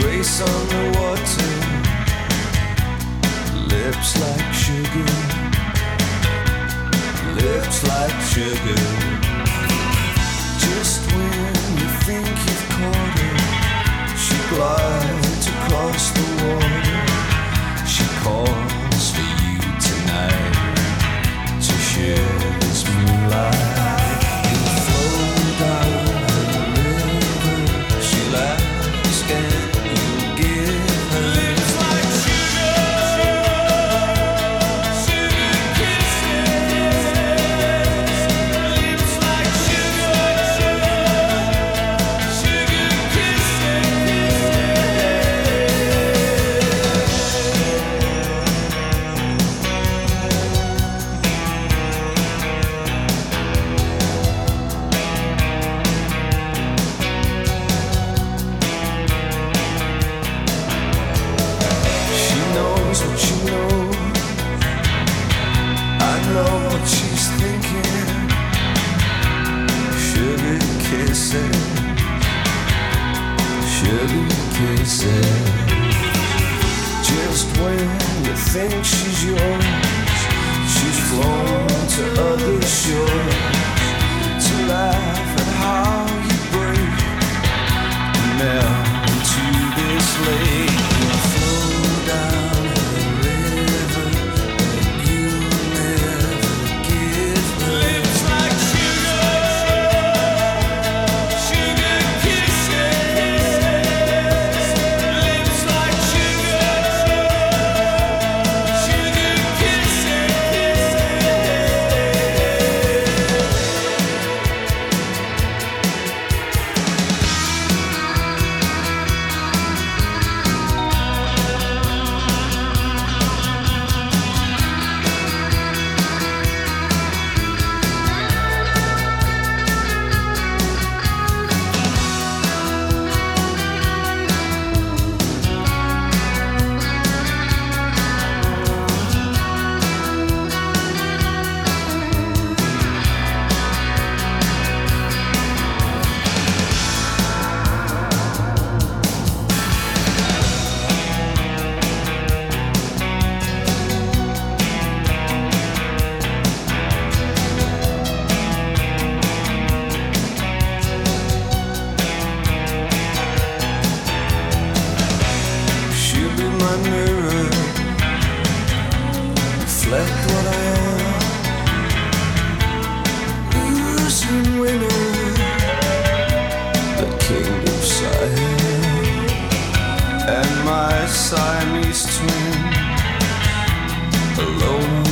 grace on the water, lips like sugar, lips like sugar. Just when you think she's yours She's flown to other shores. left what I am. Losing women, the king of Siam, and my Siamese twin alone.